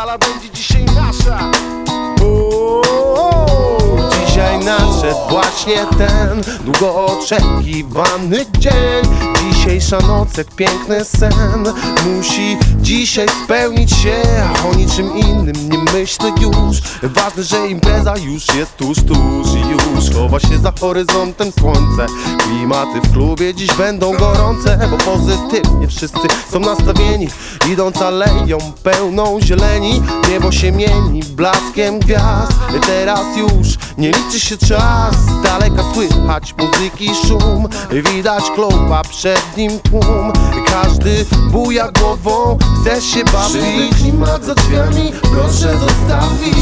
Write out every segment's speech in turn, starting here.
skala będzie dzisiaj nasza. Dzisiaj nadszedł właśnie ten długo oczekiwany dzień. Dzisiejsza noc jak piękny sen Musi dzisiaj spełnić się O niczym innym nie myślę już. Ważne, że impreza już jest tuż, tuż i już. Chowa się za horyzontem słońce Klimaty w klubie dziś będą gorące Bo pozytywnie wszyscy są nastawieni. Idąc aleją pełną zieleni Niebo się mieni blaskiem gwiazd. Teraz już nie liczy się czas daleka słychać muzyki szum. Widać klopa, przed nim tłum. Każdy buja głową, chce się bawić. Klimat za drzwiami proszę zostawić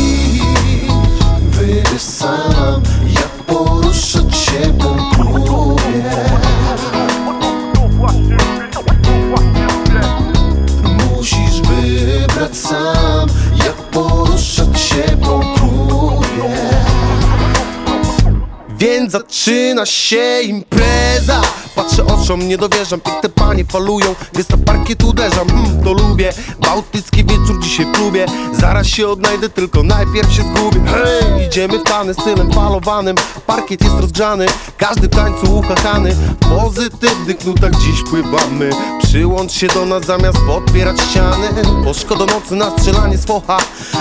Więc zaczyna się impreza. Patrzę oczom, nie dowierzam, piękne panie falują Więc na parkiet uderzam, hmm, to lubię. Bałtycki wieczór w klubie Zaraz się odnajdę, tylko najpierw się zgubię. Hej, idziemy w tany stylem falowanym. Parkiet jest rozgrzany, każdy w tańcu uchachany W pozytywnych nutach dziś pływamy. Przyłącz się do nas zamiast podpierać ściany. Poszko do nocy na strzelanie z focha.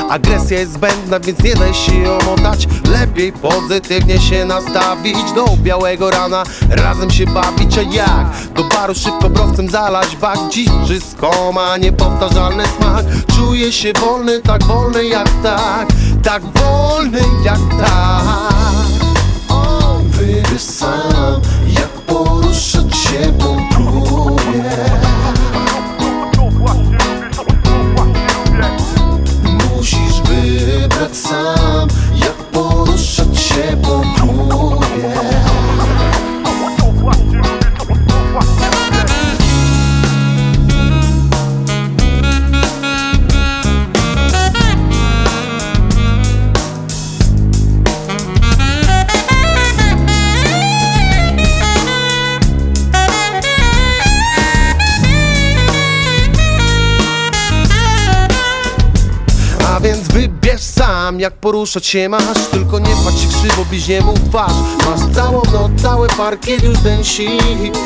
Agresja jest zbędna, więc nie daj się omotać Lepiej pozytywnie się nastawić Do białego rana. Razem się bawić A jak? Do baru szybko browcem zalać bak. Dziś wszystko ma niepowtarzalny smak. Czuję się wolny, tak wolny jak tak Tak wolny jak tak. Wybierz sam, jak poruszać się klubie Musisz wybrać sam, jak poruszać się sam, jak poruszać się masz Tylko nie patrz się krzywo bliźniemu w twarz. Masz całą noc, cały parkiet już dęsi.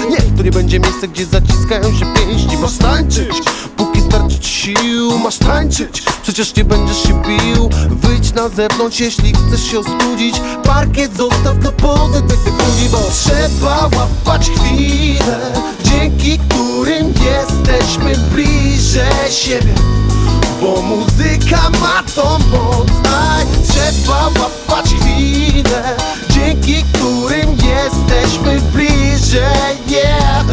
Niech to nie będzie miejsce, gdzie zaciskają się pięści. Masz tańczyć, póki starczy ci sił Masz tańczyć, przecież nie będziesz się bił Wyjdź na zewnątrz, jeśli chcesz się ostudzić. Parkiet zostaw dla pozytywnych ludzi Bo trzeba łapać chwile Dzięki którym jesteśmy bliżej siebie. Bo muzyka ma tą moc trzeba łapać chwile Dzięki którym jesteśmy bliżej yeah.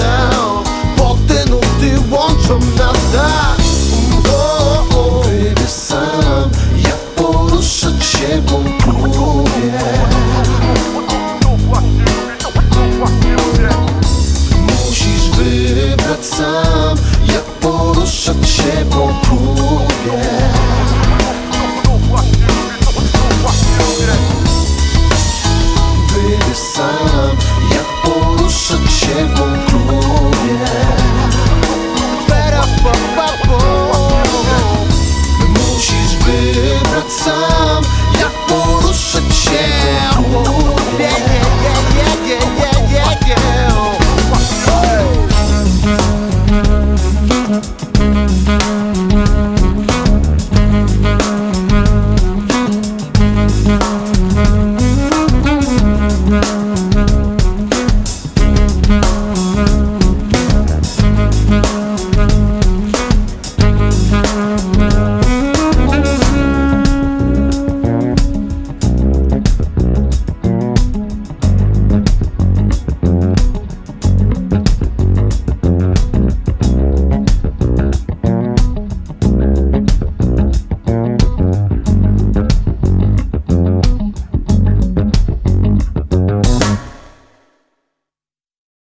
Bo te nuty łączą nas tak. Wybierz sam, jak poruszać się klubie Musisz wybrać sam, jak poruszać się klubie